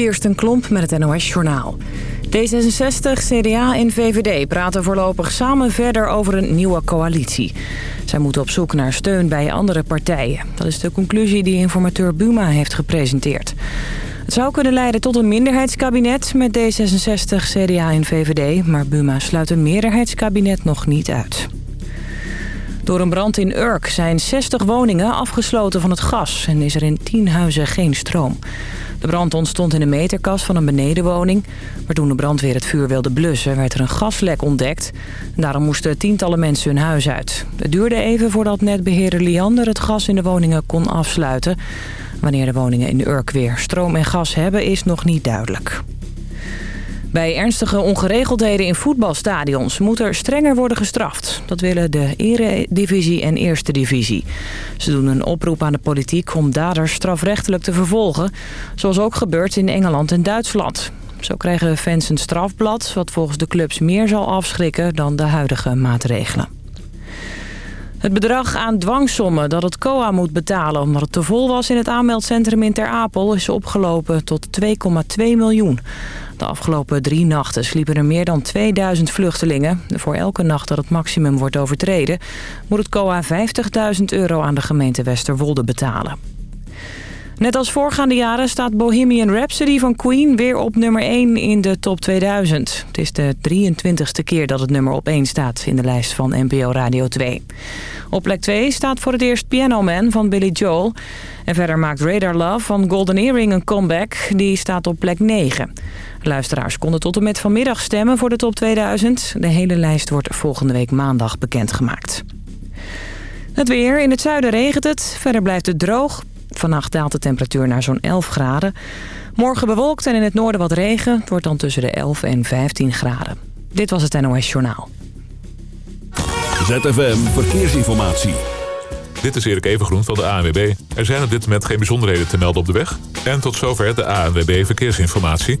Kirsten Klomp met het NOS-journaal. D66, CDA en VVD praten voorlopig samen verder over een nieuwe coalitie. Zij moeten op zoek naar steun bij andere partijen. Dat is de conclusie die informateur Buma heeft gepresenteerd. Het zou kunnen leiden tot een minderheidskabinet met D66, CDA en VVD... maar Buma sluit een meerderheidskabinet nog niet uit. Door een brand in Urk zijn 60 woningen afgesloten van het gas... en is er in 10 huizen geen stroom. De brand ontstond in de meterkast van een benedenwoning. Maar toen de brandweer het vuur wilde blussen, werd er een gaslek ontdekt. Daarom moesten tientallen mensen hun huis uit. Het duurde even voordat netbeheerder Liander het gas in de woningen kon afsluiten. Wanneer de woningen in Urk weer stroom en gas hebben, is nog niet duidelijk. Bij ernstige ongeregeldheden in voetbalstadions moet er strenger worden gestraft. Dat willen de eredivisie en eerste divisie. Ze doen een oproep aan de politiek om daders strafrechtelijk te vervolgen. Zoals ook gebeurt in Engeland en Duitsland. Zo krijgen fans een strafblad wat volgens de clubs meer zal afschrikken dan de huidige maatregelen. Het bedrag aan dwangsommen dat het COA moet betalen omdat het te vol was in het aanmeldcentrum in Ter Apel is opgelopen tot 2,2 miljoen. De afgelopen drie nachten sliepen er meer dan 2000 vluchtelingen. Voor elke nacht dat het maximum wordt overtreden... moet het COA 50.000 euro aan de gemeente Westerwolde betalen. Net als voorgaande jaren staat Bohemian Rhapsody van Queen weer op nummer 1 in de top 2000. Het is de 23ste keer dat het nummer op 1 staat in de lijst van NPO Radio 2. Op plek 2 staat voor het eerst Piano Man van Billy Joel. En verder maakt Radar Love van Golden Earring een comeback. Die staat op plek 9. Luisteraars konden tot en met vanmiddag stemmen voor de top 2000. De hele lijst wordt volgende week maandag bekendgemaakt. Het weer. In het zuiden regent het. Verder blijft het droog. Vannacht daalt de temperatuur naar zo'n 11 graden. Morgen bewolkt en in het noorden wat regen. Het wordt dan tussen de 11 en 15 graden. Dit was het NOS Journaal. ZFM Verkeersinformatie. Dit is Erik Evengroen van de ANWB. Er zijn op dit moment geen bijzonderheden te melden op de weg. En tot zover de ANWB Verkeersinformatie.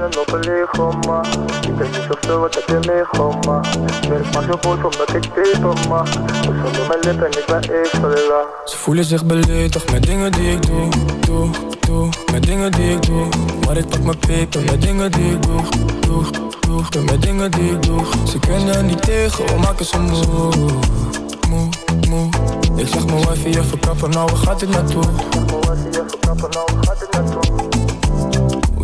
En Ik niet zoveel wat heb je meegemaakt Ik ben maar zo boos omdat ik tegen ma Dus onder mijn lippen ik ben even laag Ze voelen zich beledigd met dingen die ik doe, doe, doe. Met dingen die ik doe. Maar ik pak mijn peper met dingen die ik doe, doe, doe. Met dingen die ik doe. Ze kunnen niet tegen, we maken ze moe. Moe, moe. Ik zeg mijn wifi even kappen, nou waar gaat dit naartoe? Ik zeg mijn wifi even kappen, nou waar gaat dit naartoe?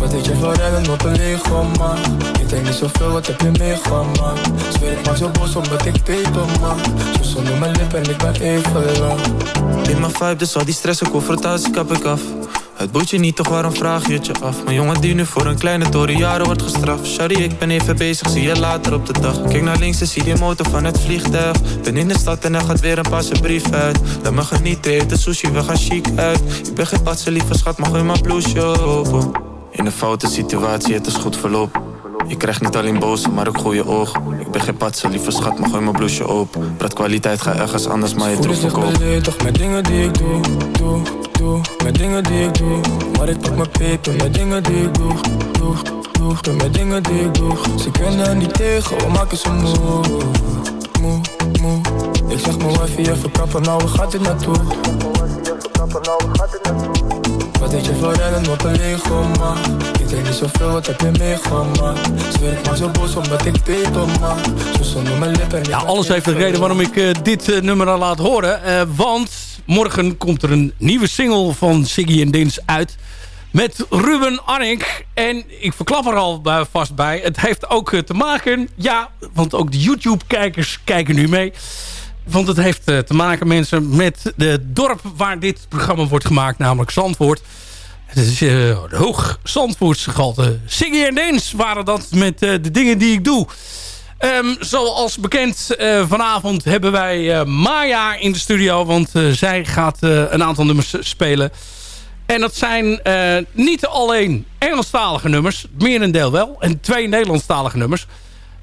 Wat deed je voor rennen op een man? Ik denk niet zoveel, wat heb je meegemaakt? Zweer ik maar zo boos omdat ik peper, man. Zo zonder mijn lippen en ik ben even lang. In mijn vibe, dus al die stress en confrontatie kap ik af. Het boeit je niet, toch waarom vraag je het je af? Mijn jongen die nu voor een kleine toren jaren wordt gestraft. Shari, ik ben even bezig, zie je later op de dag. Kijk naar links en zie die motor van het vliegtuig. Ben in de stad en er gaat weer een passe brief uit. Laat me genieten, eten sushi, we gaan chic uit. Ik ben geen patse lieve schat, mag gooi mijn blouseje open In een foute situatie, het is goed verloop Ik krijg niet alleen boze, maar ook goede ogen. Ik ben geen patse, lieve schat, maar gooi mijn blouseje open. Praat kwaliteit, ga ergens anders, maar je troef verkopen. toch met dingen die ik doe, doe, doe Met dingen die ik doe Maar ik pak mijn peper met dingen die ik doe, doe, doe Doe met dingen die ik doe Ze kunnen niet tegen, we maken ze moe Moe, moe Ik zeg mijn wifi even kappen, nou waar gaat dit naartoe? Wat deed je voor rennen op een Lego, man? Ik niet zoveel, wat heb je meegemaakt? Zweer ik maar zo boos omdat ik man Zo zonder mijn lippen Ja, alles heeft een reden waarom ik uh, dit uh, nummer al laat horen. Uh, want morgen komt er een nieuwe single van Siggy en Dins uit. Met Ruben Arink. En ik verklap er al vast bij. Het heeft ook te maken... Ja, want ook de YouTube-kijkers kijken nu mee. Want het heeft te maken, mensen, met de dorp waar dit programma wordt gemaakt. Namelijk Zandvoort. Het is uh, hoog Zandvoortse gehalte. Siggy en Dins waren dat met uh, de dingen die ik doe. Um, zoals bekend, vanavond hebben wij Maya in de studio. Want zij gaat een aantal nummers spelen. En dat zijn niet alleen Engelstalige nummers. Merendeel wel. En twee Nederlandstalige nummers.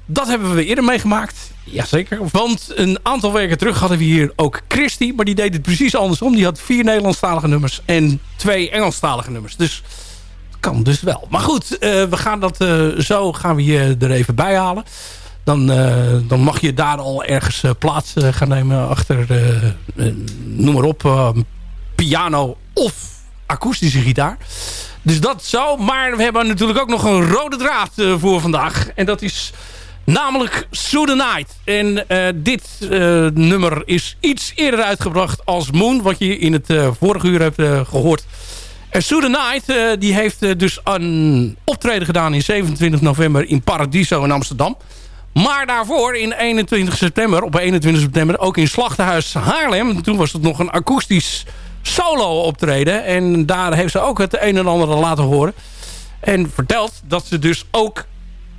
Dat hebben we eerder meegemaakt. Jazeker. Want een aantal weken terug hadden we hier ook Christy. Maar die deed het precies andersom. Die had vier Nederlandstalige nummers en twee Engelstalige nummers. Dus het kan dus wel. Maar goed, uh, we gaan dat uh, zo gaan we je er even bij halen. Dan, uh, dan mag je daar al ergens plaats gaan nemen achter, noem maar op, piano of akoestische gitaar. Dus dat zo. Maar we hebben natuurlijk ook nog een rode draad voor vandaag. En dat is Namelijk Through the Night. En uh, dit uh, nummer is iets eerder uitgebracht als Moon. Wat je in het uh, vorige uur hebt gehoord. En Through the Night die heeft dus een optreden gedaan in 27 november in Paradiso in Amsterdam. Maar daarvoor in 21 september, op 21 september ook in Slachtenhuis Haarlem. Toen was het nog een akoestisch solo optreden. En daar heeft ze ook het een en ander laten horen. En vertelt dat ze dus ook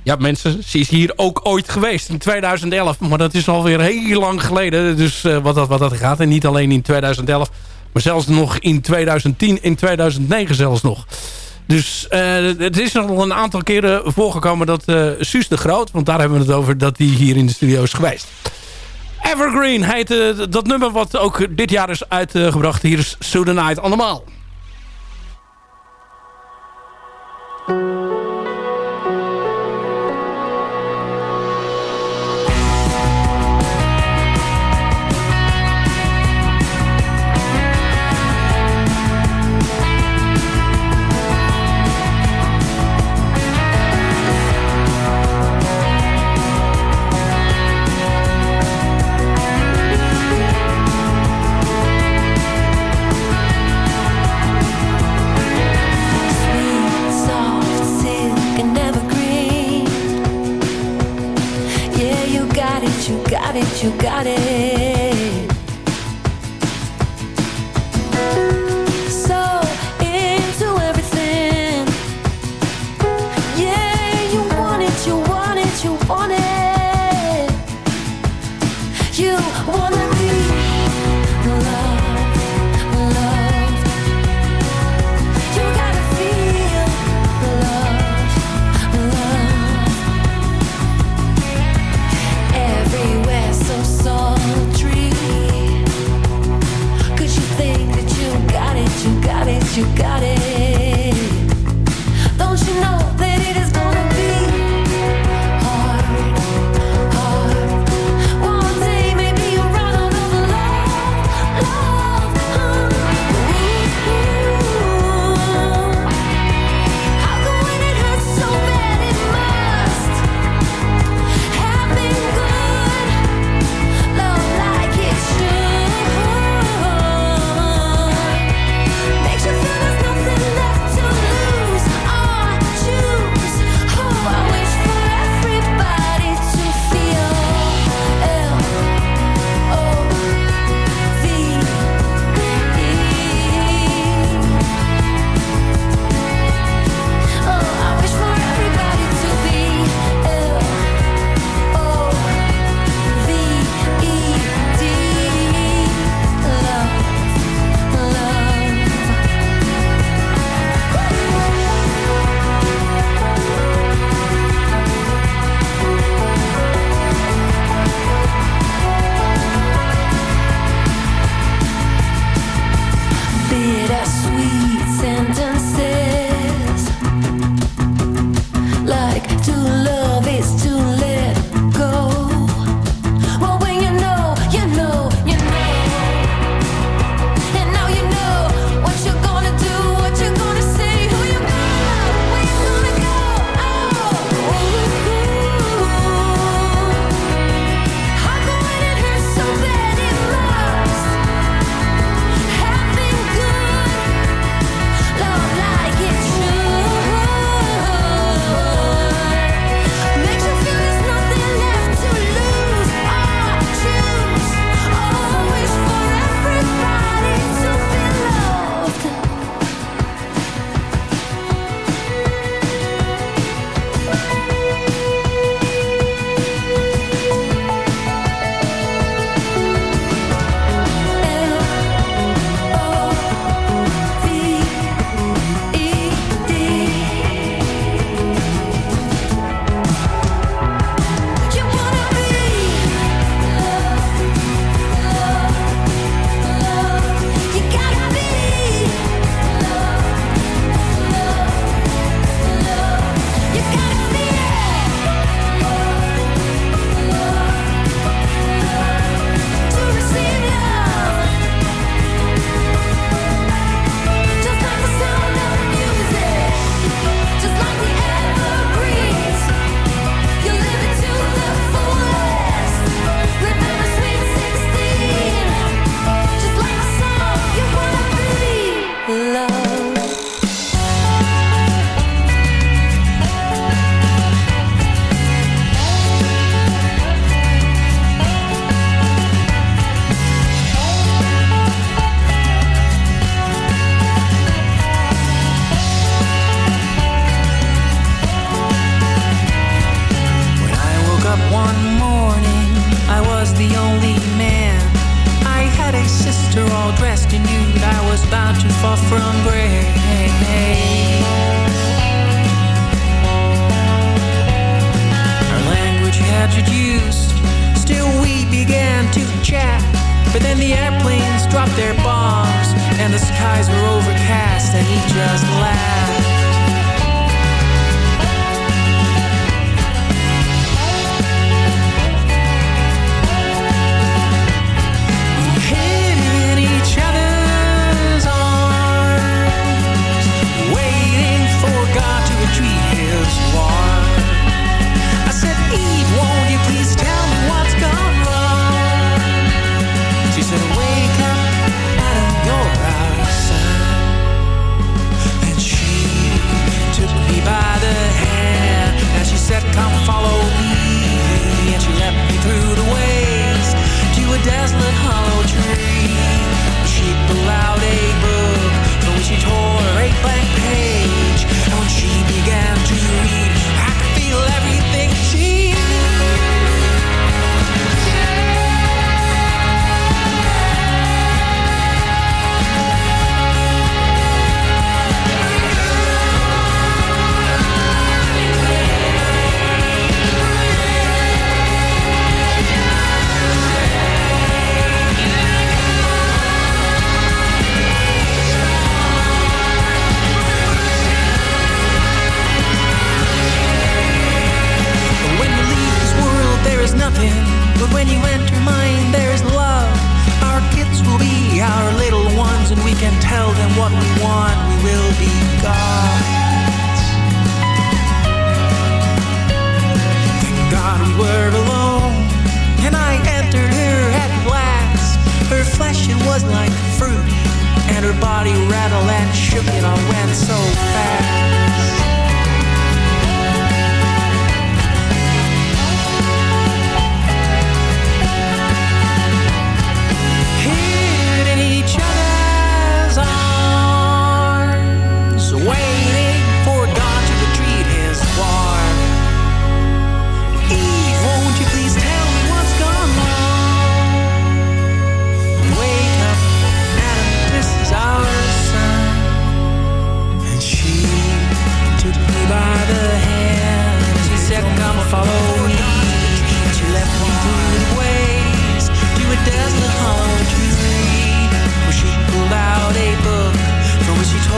ja, mensen, ze is hier ook ooit geweest in 2011. Maar dat is alweer heel lang geleden. Dus uh, wat, dat, wat dat gaat. En niet alleen in 2011. Maar zelfs nog in 2010 en 2009 zelfs nog. Dus uh, het is nog een aantal keren voorgekomen dat uh, Suus de Groot... want daar hebben we het over, dat die hier in de studio is geweest. Evergreen heet dat nummer wat ook dit jaar is uitgebracht. Hier is So The Night allemaal. You got it.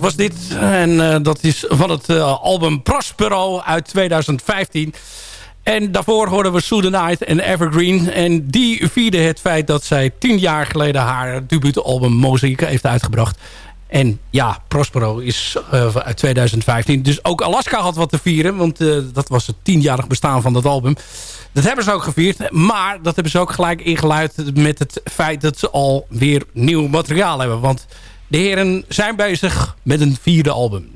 was dit. En uh, dat is van het uh, album Prospero uit 2015. En daarvoor hoorden we Sue the Night en Evergreen. En die vierden het feit dat zij tien jaar geleden haar debuutalbum Mosaic heeft uitgebracht. En ja, Prospero is uh, uit 2015. Dus ook Alaska had wat te vieren. Want dat was het tienjarig bestaan van dat album. Dat hebben ze ook gevierd. Maar dat hebben ze ook gelijk ingeluid met het feit dat ze alweer nieuw materiaal hebben. Want de heren zijn bezig met een vierde album.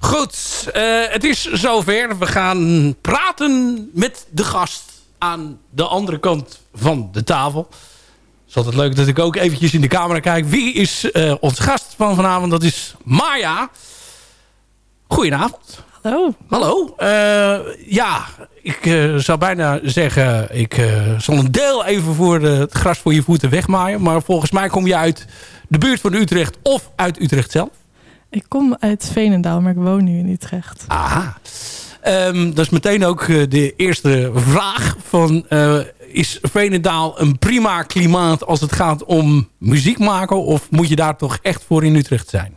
Goed, uh, het is zover. We gaan praten met de gast aan de andere kant van de tafel. Het is altijd leuk dat ik ook eventjes in de camera kijk. Wie is uh, onze gast van vanavond? Dat is Maya. Goedenavond. Hallo. Hallo. Uh, ja, ik uh, zou bijna zeggen... ik uh, zal een deel even voor het gras voor je voeten wegmaaien. Maar volgens mij kom je uit de buurt van Utrecht of uit Utrecht zelf. Ik kom uit Veenendaal, maar ik woon nu in Utrecht. Aha. Um, dat is meteen ook de eerste vraag. Van, is Veenendaal een prima klimaat als het gaat om muziek maken? Of moet je daar toch echt voor in Utrecht zijn?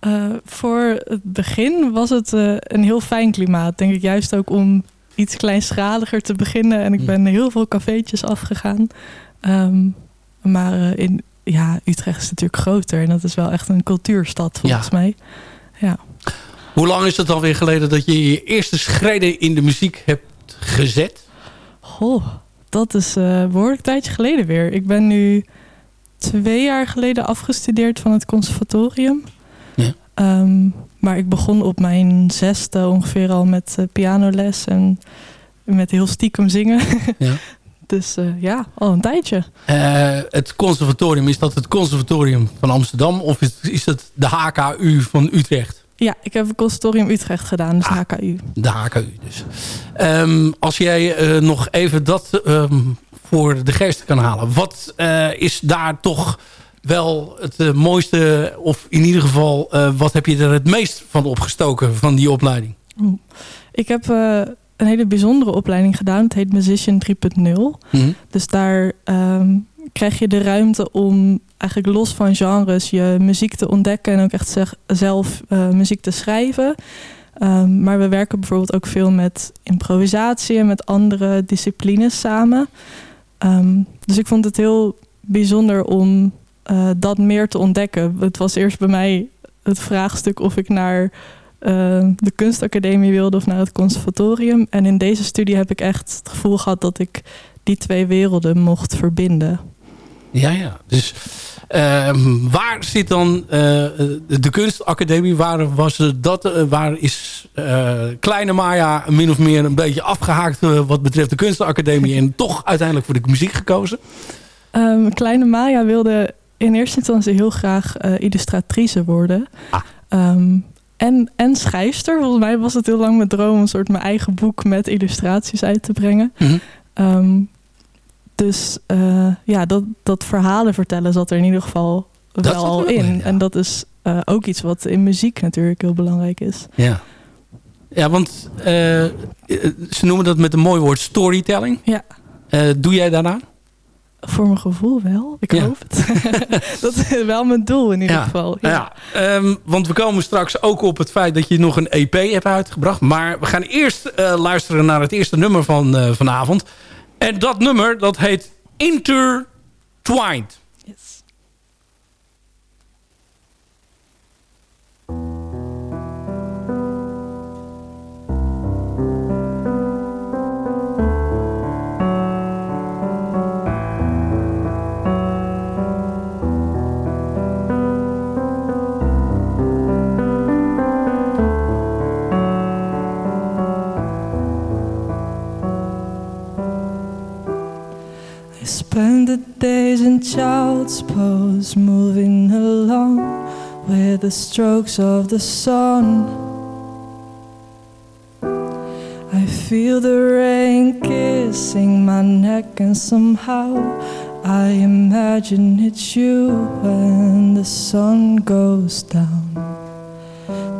Uh, voor het begin was het uh, een heel fijn klimaat. Denk ik juist ook om iets kleinschaliger te beginnen. En ik ben heel veel cafeetjes afgegaan. Um, maar uh, in ja, Utrecht is natuurlijk groter. En dat is wel echt een cultuurstad volgens ja. mij. Ja. Hoe lang is het alweer geleden dat je je eerste schreden in de muziek hebt gezet? Goh, dat is een behoorlijk tijdje geleden weer. Ik ben nu twee jaar geleden afgestudeerd van het conservatorium. Um, maar ik begon op mijn zesde ongeveer al met uh, pianoles en met heel stiekem zingen. Ja. dus uh, ja, al een tijdje. Uh, het conservatorium, is dat het conservatorium van Amsterdam of is, is dat de HKU van Utrecht? Ja, ik heb het conservatorium Utrecht gedaan, dus ah, HKU. De HKU dus. Um, als jij nog even dat um, voor de geest kan halen. Wat is daar toch wel het uh, mooiste, of in ieder geval, uh, wat heb je er het meest van opgestoken van die opleiding? Ik heb uh, een hele bijzondere opleiding gedaan. Het heet Musician 3.0. Mm -hmm. Dus daar um, krijg je de ruimte om eigenlijk los van genres je muziek te ontdekken en ook echt zeg, zelf muziek te schrijven. Um, maar we werken bijvoorbeeld ook veel met improvisatie en met andere disciplines samen. Um, dus ik vond het heel bijzonder om uh, dat meer te ontdekken. Het was eerst bij mij het vraagstuk of ik naar uh, de kunstacademie wilde of naar het conservatorium. En in deze studie heb ik echt het gevoel gehad dat ik die twee werelden mocht verbinden. Ja, ja. Dus uh, waar zit dan uh, de kunstacademie? Waar, was dat, waar is Kleine Maya min of meer een beetje afgehaakt wat betreft de kunstacademie en toch uiteindelijk voor de muziek gekozen? Um, Kleine Maya wilde in eerste instantie heel graag uh, illustratrice worden. Ah. Um, en, en schrijfster. Volgens mij was het heel lang mijn droom... een soort mijn eigen boek met illustraties uit te brengen. Mm -hmm. um, dus uh, ja, dat, dat verhalen vertellen zat er in ieder geval dat wel al in. Ja. En dat is uh, ook iets wat in muziek natuurlijk heel belangrijk is. Ja, ja want ze noemen dat met een mooi woord storytelling. Ja. doe jij daarna? Voor mijn gevoel wel. Ik ja. hoop het. dat is wel mijn doel in ieder ja. geval. Ja. ja. Um, want we komen straks ook op het feit dat je nog een EP hebt uitgebracht. Maar we gaan eerst uh, luisteren naar het eerste nummer van uh, vanavond. En dat nummer dat heet Intertwined. The days in child's pose, moving along with the strokes of the sun. I feel the rain kissing my neck, and somehow I imagine it's you when the sun goes down.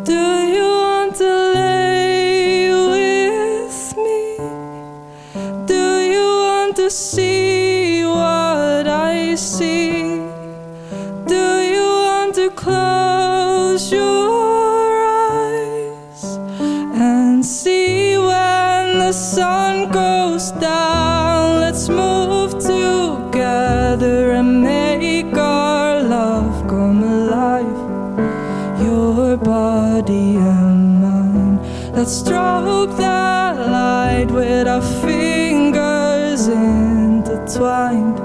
Do you want to lay with me? Do you want to see stroke that light with our fingers intertwined.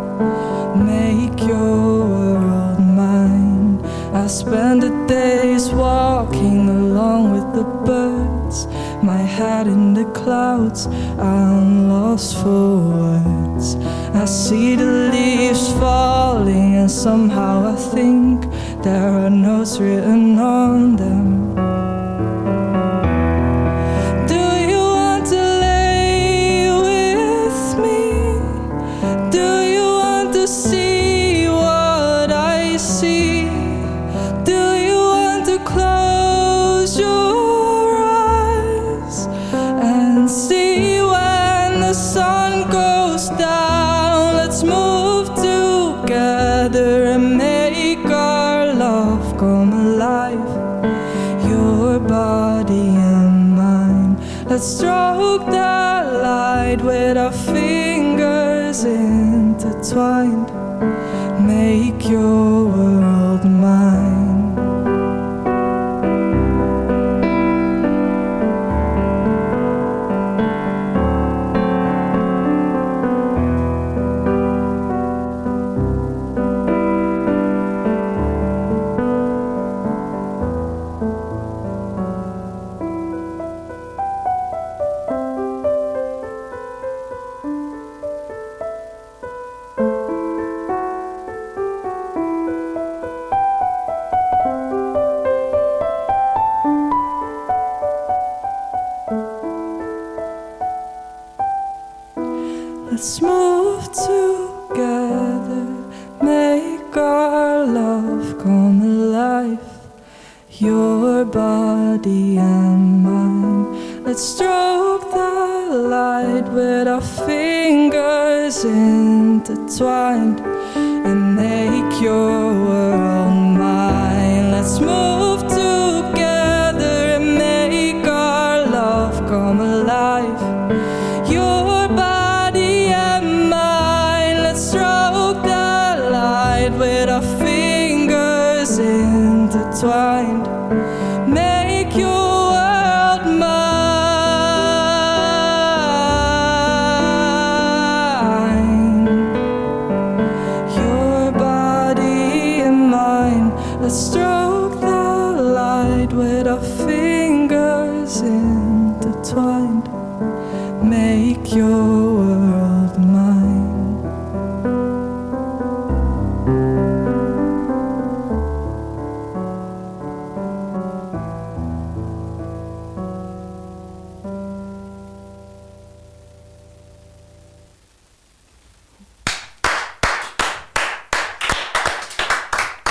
Make your world mine. I spend the days walking along with the birds, my head in the clouds. I'm lost for words. I see the leaves falling, and somehow I think there are notes written on them. The light with our fingers intertwined. Make your world mine.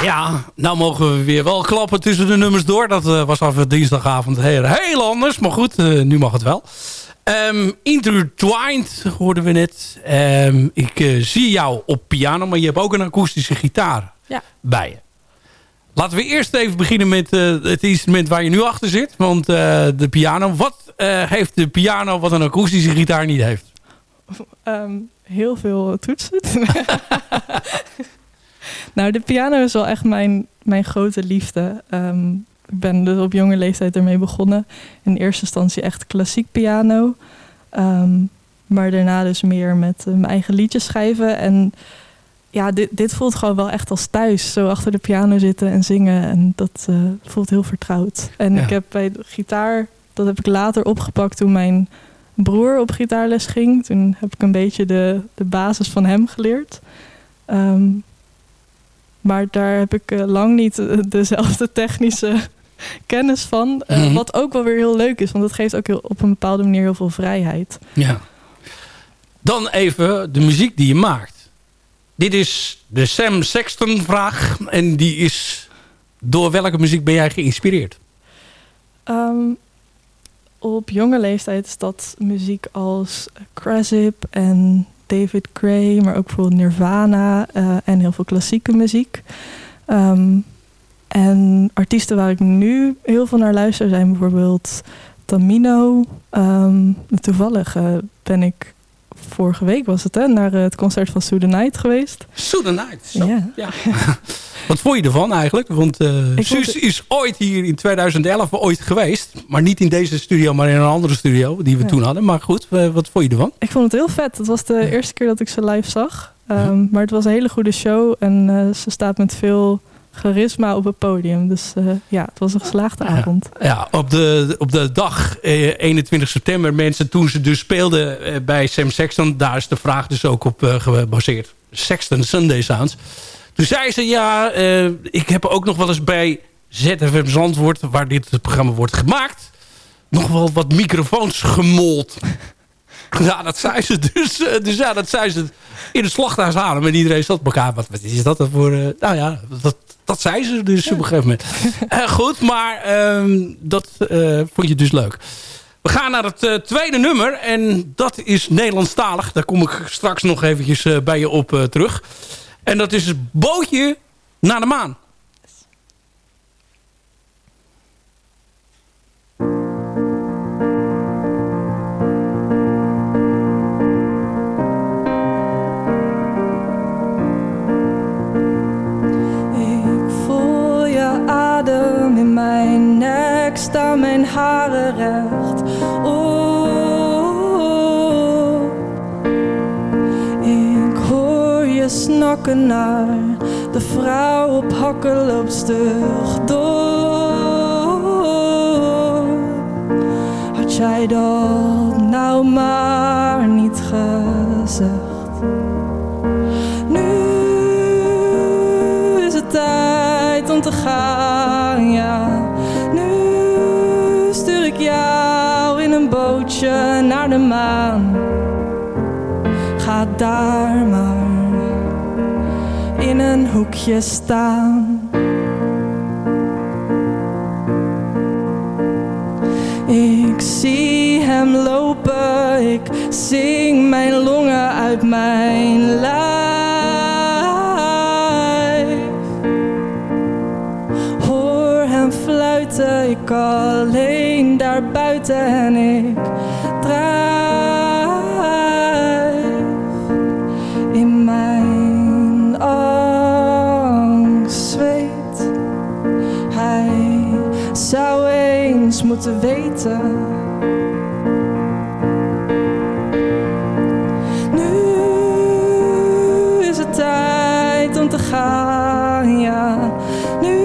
Ja, nou mogen we weer wel klappen tussen de nummers door. Dat eh, was af dinsdagavond heel, heel anders. Maar goed, eh, nu mag het wel. Ehm, Intertwined hoorden we net. Ehm, ik eh, zie jou op piano, maar je hebt ook een akoestische gitaar Ja. bij je. Laten we eerst even beginnen met eh, het instrument waar je nu achter zit. Want eh, de piano. Wat eh, heeft de piano wat een akoestische gitaar niet heeft? Ehm, heel veel toetsen. nou, de piano is wel echt mijn, mijn grote liefde. Ehm, ik ben dus op jonge leeftijd ermee begonnen. In eerste instantie echt klassiek piano. Ehm, maar daarna dus meer met eh, mijn eigen liedjes schrijven. En ja, dit, dit voelt gewoon wel echt als thuis. Zo achter de piano zitten en zingen. En dat eh, voelt heel vertrouwd. En Ja. ik heb bij de gitaar, dat heb ik later opgepakt toen mijn broer op gitaarles ging. Toen heb ik een beetje de, de basis van hem geleerd. Ehm, maar daar heb ik eh, lang niet eh, dezelfde technische kennis van. Eh, Mhm. Wat ook wel weer heel leuk is, want het geeft ook heel, op een bepaalde manier heel veel vrijheid. Ja. Dan even de muziek die je maakt. Dit is de Sam Sexton vraag. En die is... Door welke muziek ben jij geïnspireerd? Ehm, op jonge leeftijd is dat muziek als Krasip en David Gray, maar ook bijvoorbeeld Nirvana eh, en heel veel klassieke muziek. Ehm, en artiesten waar ik nu heel veel naar luister zijn bijvoorbeeld Tamino. Ehm, toevallig eh, ben ik vorige week was het hè, naar het concert van Sue the Night geweest. Sue the Night. Zo. Ja. Ja. Wat vond je ervan eigenlijk? Want eh Ik vond Suus is ooit hier in 2011 ooit geweest. Maar niet in deze studio, maar in een andere studio die we Ja. toen hadden. Maar goed, eh, wat vond je ervan? Ik vond het heel vet. Het was de eerste keer dat ik ze live zag. Ehm, Maar het was een hele goede show. En eh, ze staat met veel charisma op het podium. Dus uh, ja, het was een geslaagde avond. Ja, op, de, op de dag eh, 21 september, mensen, toen ze dus speelden eh, bij Sam Sexton... daar is de vraag dus ook op uh, gebaseerd. Sexton Sunday Sounds. Toen zei ze, ja, ik heb ook nog wel eens bij ZFM Zandvoort... waar dit programma wordt gemaakt... nog wel wat microfoons gemold. Ja, dat zei ze dus. Dus ja, dat zei ze in het slachthuis halen. En iedereen zat elkaar. Wat, wat is dat voor... Uh, nou ja, dat, dat zei ze dus op een gegeven moment. Uh, goed, maar um, dat uh, vond je dus leuk. We gaan naar het tweede nummer. En dat is Nederlandstalig. Daar kom ik straks nog eventjes bij je op terug. En dat is Bootje naar de maan. Staan mijn haren recht. Oh, ik hoor je snakken naar de vrouw op hakken loopt stug door. Had jij dat nou maar niet gezegd? Nu is het tijd om te gaan, Ga daar maar in een hoekje staan. Ik zie hem lopen, ik zing mijn longen uit mijn lijf. Hoor hem fluiten, ik alleen daar buiten en ik moeten weten. Nu is het tijd om te gaan, ja. Nu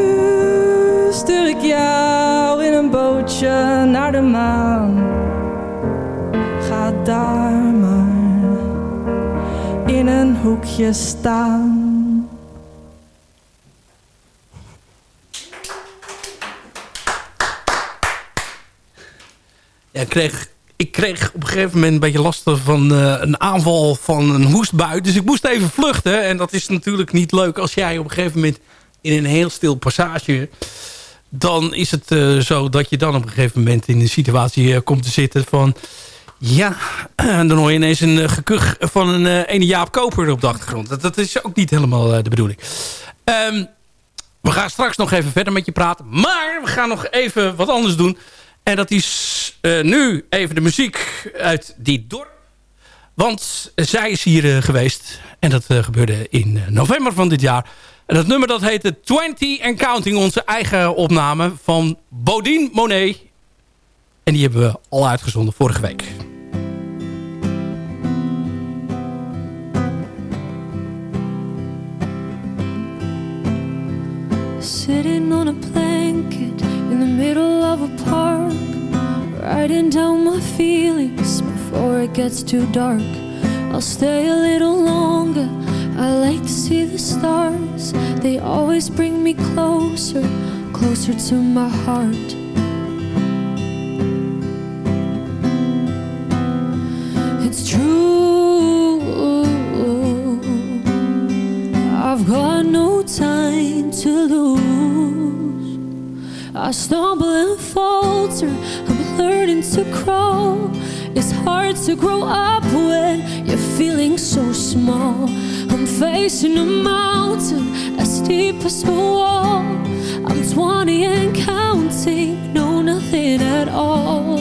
stuur ik jou in een bootje naar de maan. Ga daar maar in een hoekje staan. Ik kreeg op een gegeven moment een beetje last van uh, een aanval van een hoestbui. Dus ik moest even vluchten. En dat is natuurlijk niet leuk als jij op een gegeven moment in een heel stil passage... dan is het uh, zo dat je dan op een gegeven moment in een situatie uh, komt te zitten van... Ja, dan hoor je ineens een gekuch van een ene Jaap Koper op de achtergrond. Dat, dat is ook niet helemaal de bedoeling. Um, we gaan straks nog even verder met je praten. Maar we gaan nog even wat anders doen. En dat is uh, nu even de muziek uit die dorp. Want zij is hier uh, geweest. En dat uh, gebeurde in november van dit jaar. En dat nummer dat heette 20 and Counting. Onze eigen opname van Bodine Monet. En die hebben we al uitgezonden vorige week. Sitting on a blanket in the middle of a park Writing down my feelings before it gets too dark. I'll stay a little longer. I like to see the stars. They always bring me closer Closer to my heart. It's true. I've got no time to lose I stumble and falter I'm learning to crawl. It's hard to grow up when You're feeling so small. I'm facing a mountain As steep as a wall. I'm 20 and counting Know nothing at all.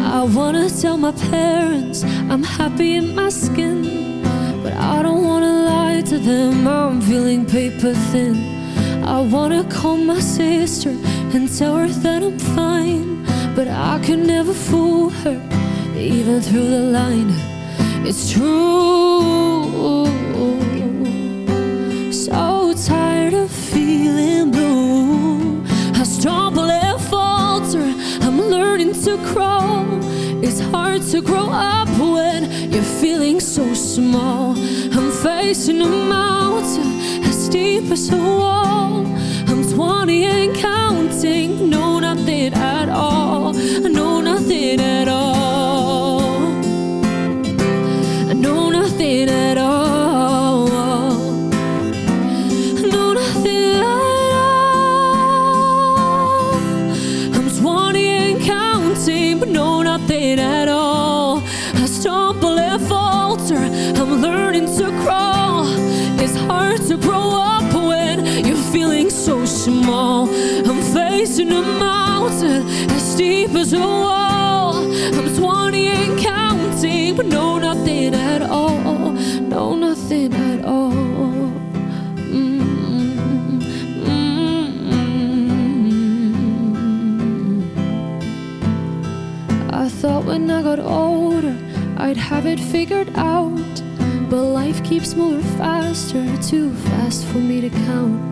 I wanna tell my parents I'm happy in my skin But I don't wanna lie to them. I'm feeling paper thin I wanna call my sister and tell her that I'm fine, but I can never fool her, even through the line. It's true. So tired of feeling blue. I stumble and falter. I'm learning to crawl. It's hard to grow up when you're feeling so small. I'm facing a mountain as deep as a wall. I'm 20 steep as a wall. I'm 20 and counting, but no, nothing at all. No, nothing at all. Mm, mm. I thought when I got older, I'd have it figured out. But life keeps moving faster, too fast for me to count.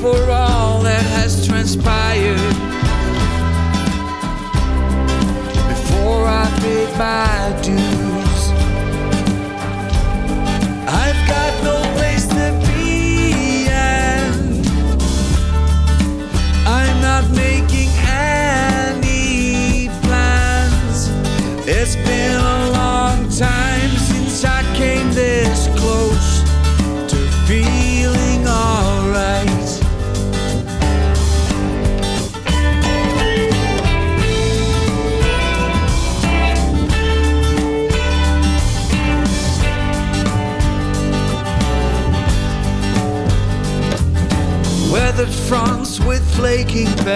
before all that has transpired. Before I paid my dues,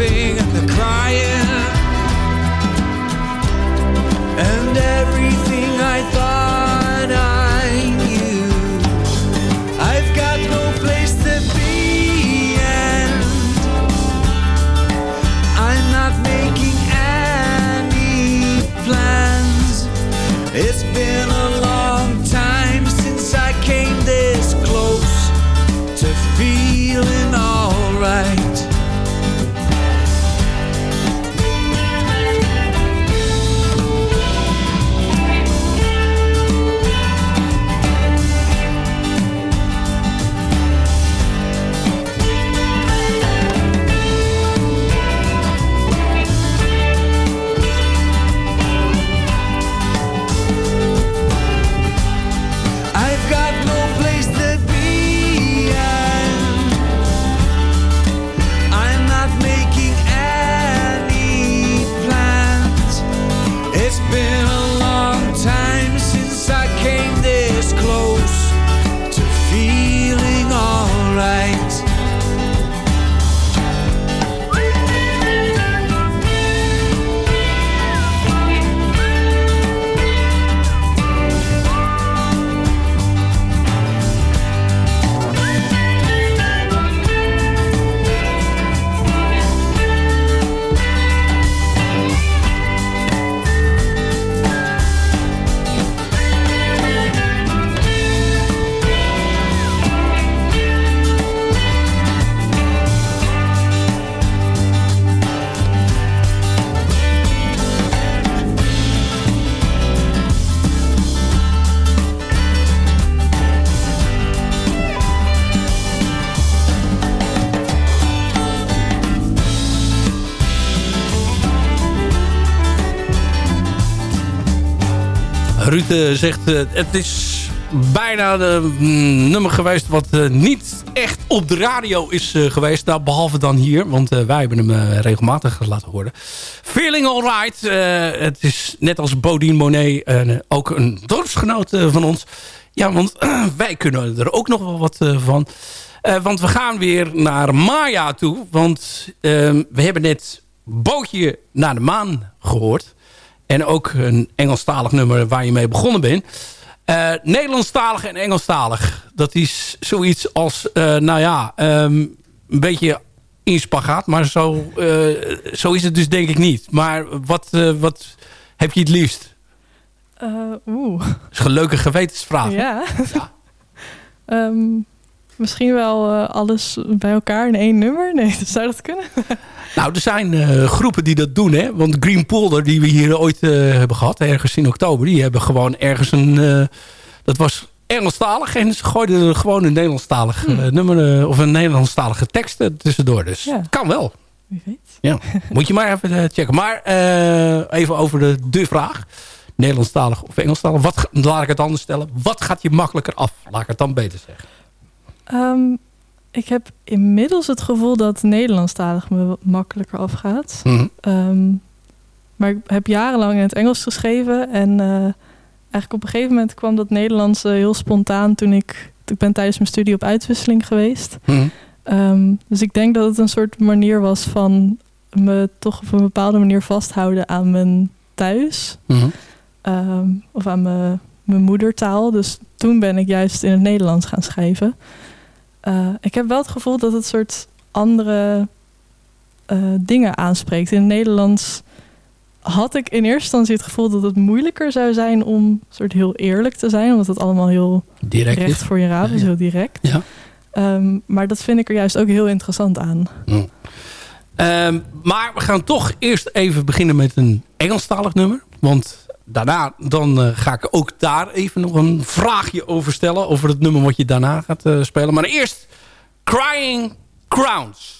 laughing and the crying. And everything I thought zegt, het is bijna de mm, nummer geweest wat niet echt op de radio is geweest. Nou, behalve dan hier, want wij hebben hem regelmatig laten horen. Feeling Alright. het is net als Bodine Monet ook een dorpsgenoot van ons. Ja, want wij kunnen er ook nog wel wat van. want we gaan weer naar Maya toe. Want ehm, we hebben net Bootje naar de Maan gehoord. En ook een Engelstalig nummer waar je mee begonnen bent. Uh, Nederlandstalig en Engelstalig. Dat is zoiets als, uh, nou ja, um, een beetje in spagaat. Maar zo, uh, zo is het dus denk ik niet. Maar wat, wat heb je het liefst? Oeh. Dat is een leuke gewetensvraag. Ja. ja. um, misschien wel alles bij elkaar in één nummer. Nee, zou dat kunnen? Nou, er zijn uh, groepen die dat doen. Hè? Want Green Polder, die we hier ooit uh, hebben gehad, ergens in oktober... die hebben gewoon ergens een... Dat was Engelstalig en ze gooiden er gewoon een Nederlandstalig hmm. nummer... of een Nederlandstalige tekst tussendoor. Dus ja. kan wel. Wie weet. Ja, moet je maar even checken. Maar even over de, de vraag. Nederlandstalig of Engelstalig. Wat, laat ik het anders stellen. Wat gaat je makkelijker af? Laat ik het dan beter zeggen. Um, ik heb inmiddels het gevoel dat Nederlandstalig me wat makkelijker afgaat. Mm um, maar ik heb jarenlang in het Engels geschreven. En uh, eigenlijk op een gegeven moment kwam dat Nederlands heel spontaan toen ik... Ik ben tijdens mijn studie op uitwisseling geweest. Mm um, dus ik denk dat het een soort manier was van me toch op een bepaalde manier vasthouden aan mijn thuis. Mm um, of aan mijn, mijn moedertaal. Dus toen ben ik juist in het Nederlands gaan schrijven. Uh, ik heb wel het gevoel dat het soort andere uh, dingen aanspreekt. In het Nederlands had ik in eerste instantie het gevoel dat het moeilijker zou zijn om soort heel eerlijk te zijn. Omdat het allemaal heel direct recht is. voor je raap is, heel direct. Ja. Um, maar dat vind ik er juist ook heel interessant aan. Mm. Um, maar we gaan toch eerst even beginnen met een Engelstalig nummer. Want daarna dan, uh, ga ik ook daar even nog een vraagje over stellen. Over het nummer wat je daarna gaat uh, spelen. Maar eerst Crying Crowns.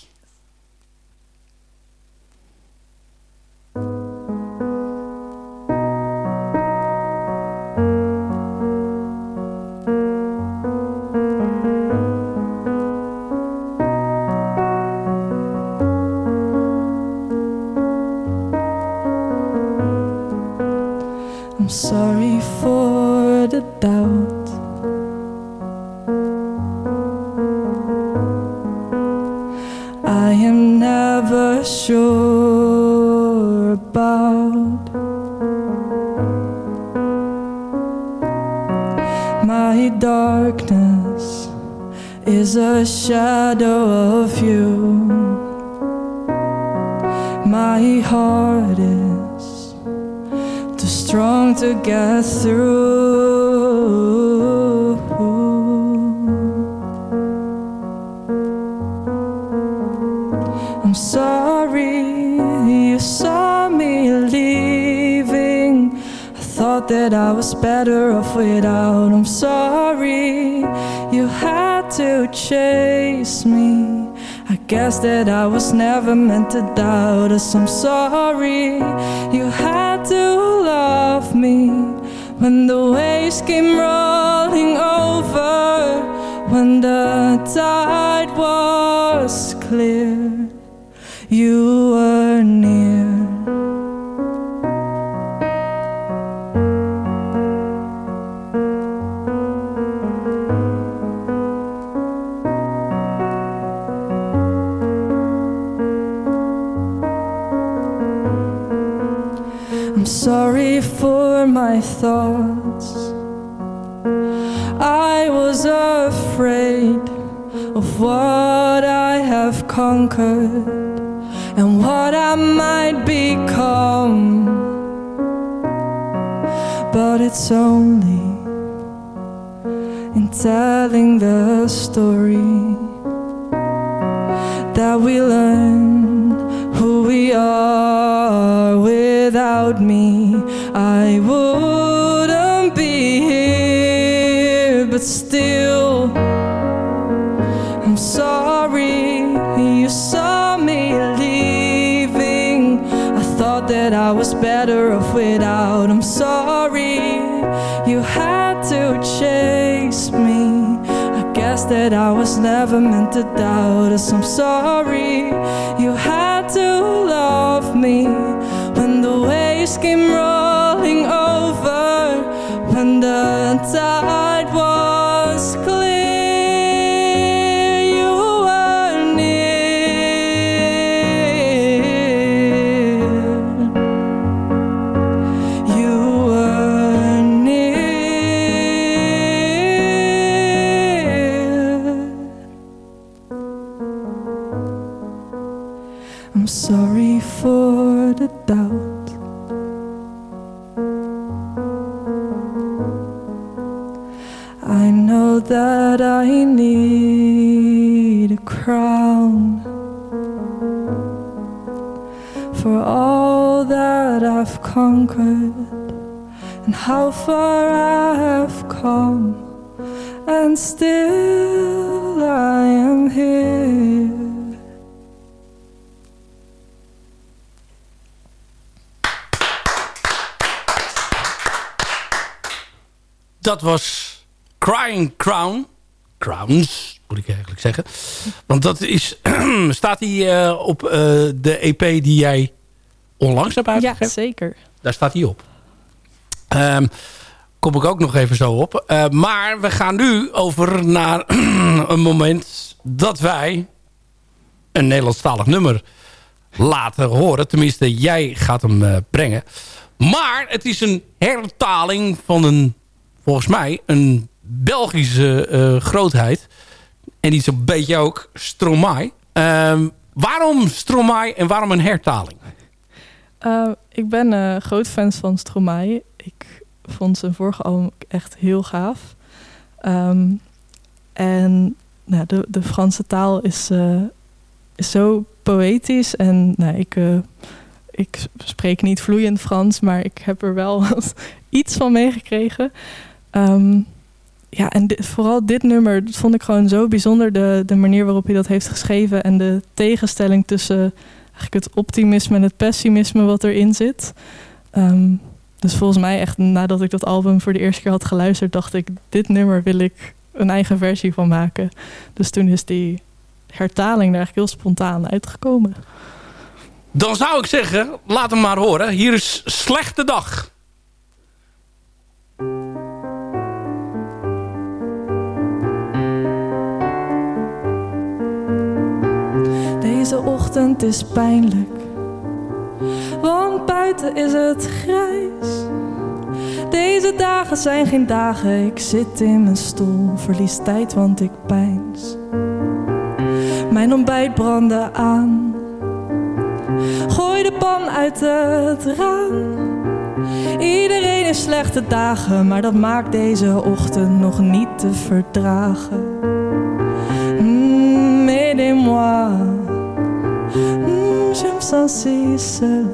Guess that I was never meant to doubt us. I'm sorry you had to love me when the waves came rolling over, when the tide was clear. You were thoughts. I was afraid of what I have conquered and what I might become. But it's only in telling the story that we learn who we are without me, I wouldn't but still I'm sorry you saw me leaving. I thought that I was better off without. I'm sorry you had to chase me. I guess that I was never meant to doubt us. I'm sorry you had to love me. When the waves came rolling over when the time how far I have come, and still I am here. Dat was Crying Crown. Crowns, moet ik eigenlijk zeggen. Want dat is, staat die eh, op eh, de EP die jij onlangs hebt Ja, uitgegeven? zeker. Daar staat hij op. Ehm, kom ik ook nog even zo op. Eh, maar we gaan nu over naar een moment dat wij een Nederlandstalig nummer laten horen. Tenminste, jij gaat hem eh, brengen. Maar het is een hertaling van een, volgens mij, een Belgische eh, grootheid. En die is een beetje ook Stromae. Ehm, waarom Stromae en waarom een hertaling? Ik ben groot fan van Stromae. Ik vond zijn vorige album echt heel gaaf. Um, en nou, de, de Franse taal is, uh, is zo poëtisch. En nou, ik, ik spreek niet vloeiend Frans, maar ik heb er wel iets van meegekregen. Um, ja, en vooral dit nummer vond ik gewoon zo bijzonder. De, de manier waarop hij dat heeft geschreven en de tegenstelling tussen eigenlijk het optimisme en het pessimisme wat erin zit. Um, dus volgens mij echt nadat ik dat album voor de eerste keer had geluisterd, dacht ik, dit nummer wil ik een eigen versie van maken. Dus toen is die hertaling er eigenlijk heel spontaan uitgekomen. Dan zou ik zeggen, laat hem maar horen. Hier is Slechte Dag. Deze ochtend is pijnlijk, want buiten is het grijs. Deze dagen zijn geen dagen, ik zit in mijn stoel, verlies tijd want ik pijns. Mijn ontbijt brandde aan, gooi de pan uit het raam. Iedereen heeft slechte dagen, maar dat maakt deze ochtend nog niet te verdragen. Mm, Aidez-moi. Mm, je me sens si seul.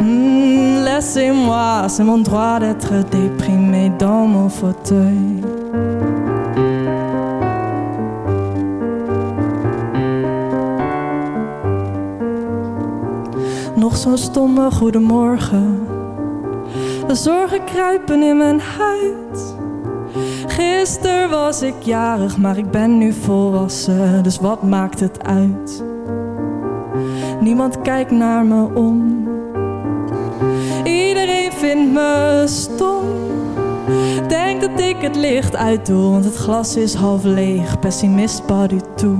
Mm, Laissez-moi, c'est mon droit d'être déprimé dans mon fauteuil. Nog zo'n stomme goedemorgen. De zorgen kruipen in mijn huid. Gisteren was ik jarig, maar ik ben nu volwassen, dus wat maakt het uit? Niemand kijkt naar me om. Iedereen vindt me stom. Denk dat ik het licht uitdoe, want het glas is half leeg. Pessimist, pas du.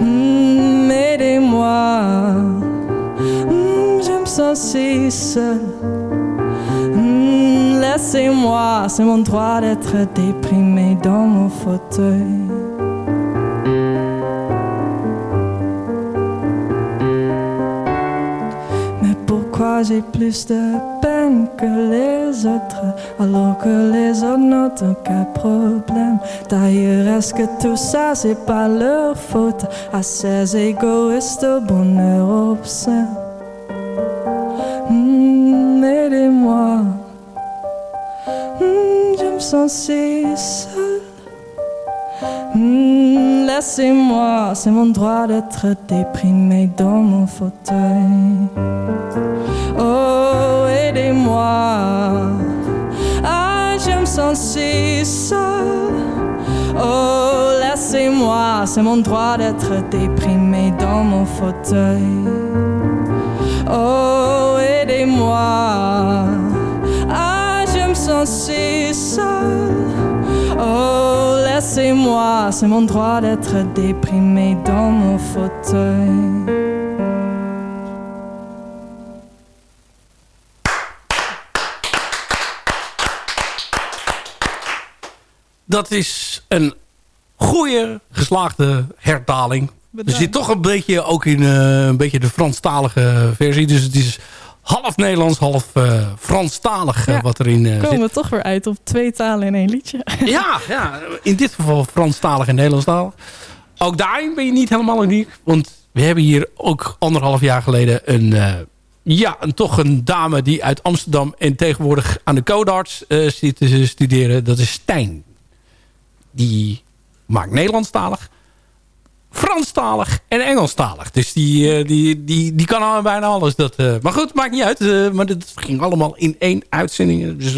Mm, Aidez-moi. Mm, je me seul. Mm, Laissez-moi, c'est mon droit d'être déprimé dans mon fauteuil. J'ai plus de peine que les autres alors que les autres n'ont aucun problème D'ailleurs, est-ce que tout ça c'est pas leur faute? À ces égoïstes bonheur obscène Mm, Aidez-moi, Mm, je me sens si seule. Mm, Laissez-moi, c'est mon droit d'être déprimé dans mon fauteuil. C'est mon droit d'être déprimé dans mon fauteuil. Oh, aidez-moi. Ah, je me sens si seule. Oh, laissez-moi, c'est mon droit d'être déprimé dans mon fauteuil. Dat is een goede geslaagde hertaling. Er zit toch een beetje ook in uh, een beetje de Franstalige versie. Dus het is half Nederlands, half uh, Franstalig uh, wat erin uh, komen we toch weer uit op twee talen in één liedje. Ja, ja, in dit geval Franstalig en Nederlandstalig. Ook daarin ben je niet helemaal uniek. Want we hebben hier ook anderhalf jaar geleden een... ja, een, toch een dame die uit Amsterdam en tegenwoordig aan de Codarts zit te studeren. Dat is Stijn die maakt Nederlandstalig, Franstalig en Engelstalig. Dus die, uh, die, die, die kan al bijna alles. Dat, uh, maar goed, maakt niet uit. Uh, maar dat ging allemaal in één uitzending. Dus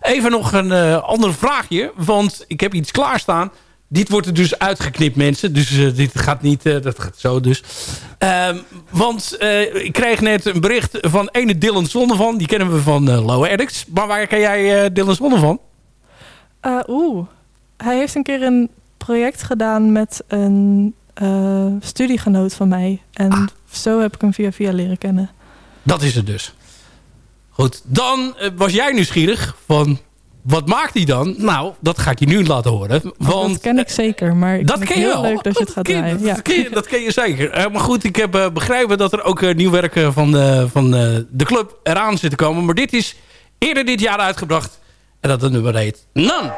even nog een ander vraagje. Want ik heb iets klaarstaan. Dit wordt er dus uitgeknipt, mensen. Dus dit gaat niet... dat gaat zo dus. Ehm, want ik kreeg net een bericht van ene Dylan Zonnevan. Die kennen we van Low Addicts. Maar waar ken jij Dylan Zonnevan? Oeh hij heeft een keer een project gedaan met een uh, studiegenoot van mij. En ah. zo heb ik hem via via leren kennen. Dat is het dus. Goed, dan uh, was jij nieuwsgierig van... Wat maakt hij dan? Nou, dat ga ik je nu laten horen. Oh, want, dat ken ik zeker, maar ik dat ken je heel wel. leuk dat je het gaat draaien. Dat, ja. ken je, dat ken je zeker. Uh, maar goed, ik heb begrepen dat er ook nieuw werk van, van de club eraan zit te komen. Maar dit is eerder dit jaar uitgebracht. En dat het nummer heet None.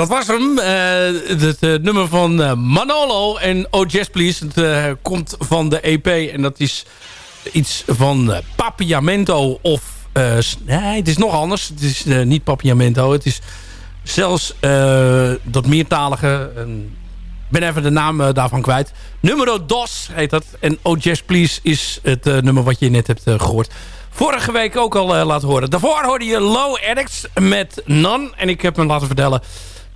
Dat was hem. het nummer van Manolo en Oh Jazz Please. Het komt van de EP en dat is iets van Papiamento of... nee, het is nog anders. Het is niet Papiamento. Het is zelfs dat meertalige ben even de naam daarvan kwijt. Numero Dos heet dat. En Oh Jazz Please is het nummer wat je net hebt gehoord. Vorige week ook al laten horen. Daarvoor hoorde je Low Addicts met None. En ik heb me laten vertellen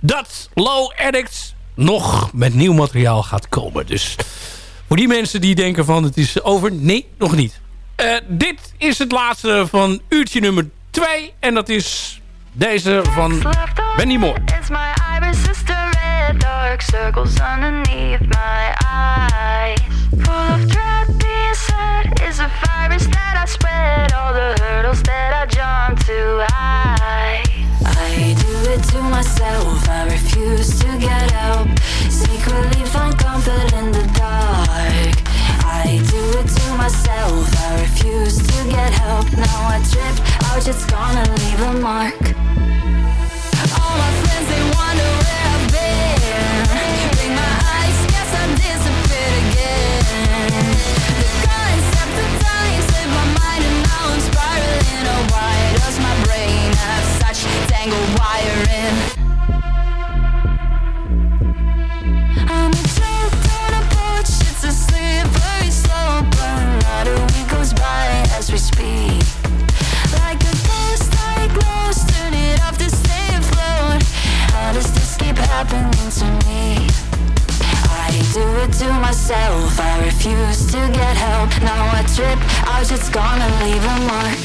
dat Low Addicts nog met nieuw materiaal gaat komen. Dus voor die mensen die denken van het is over. Nee, nog niet. dit is het laatste van uurtje nummer 2. En dat is deze van Benny Moore. dark circles underneath my eyes. Full of dread, being is a virus that I spread. All the hurdles that I jump too high. It to myself, I refuse to get help. Secretly find comfort in the dark. I do it to myself, I refuse to get help. Now I trip out, it's gonna leave a mark. Leave a mark.